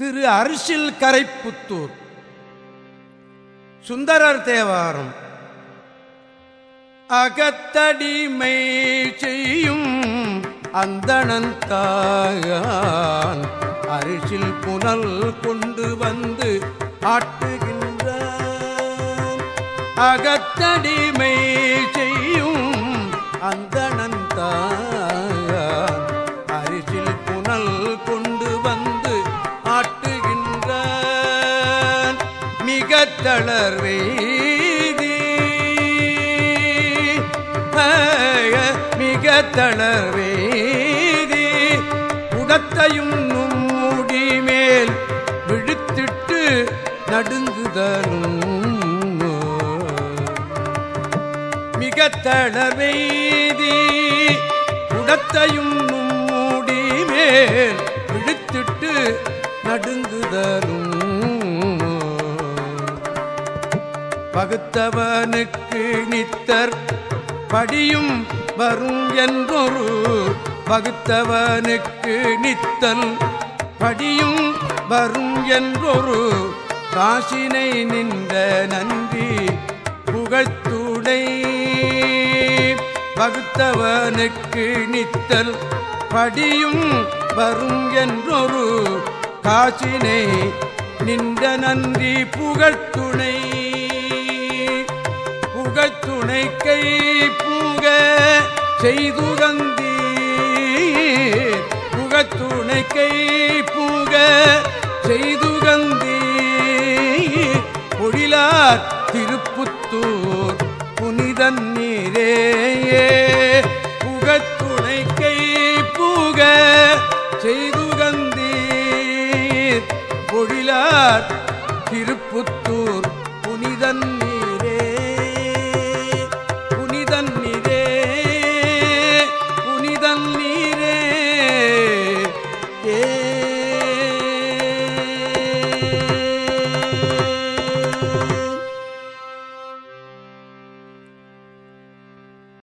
திரு அரிசில் கரைப்புத்தூர். சுந்தரர் தேவாரம். அகத்தடிமை செய்யும் அந்தணந்தாயான் அரிசில் புனல் கொண்டு வந்து ஆட்டுகின்றான். அகத்தடிமை செய்யும் மிக தளர்வேதி மிக தளர்வேதி உடத்தையும் நும்முடி மேல் விழுத்திட்டு நடுங்குதலும் மிக தளர்வெய்தி உடத்தையும் நும்முடி மேல் விழுத்திட்டு நடுங்குதலும். பகுத்தவனுக்கு நித்தர் படியும் வரும் என்றொரு பகுத்தவனுக்கு நித்தல் படியும் வரும் என்றொரு காசினை நின்ற நன்றி புகழ்த்துடை பகுத்தவனுக்கு நித்தல் படியும் வரும் என்றொரு காசினை நின்ற நன்றி புகழ்த்துணை புகழ்த்துணை. செய்துகந்தி. புகத்துணைக்கை பூக செய்துகந்தி. பொழிலார் திருப்புத்தூர் புனிதன் நீரேயே. புகத்துணைக்கை பூக செய்துகந்தீர் பொழிலார் திருப்புத்தூர் புனிதன்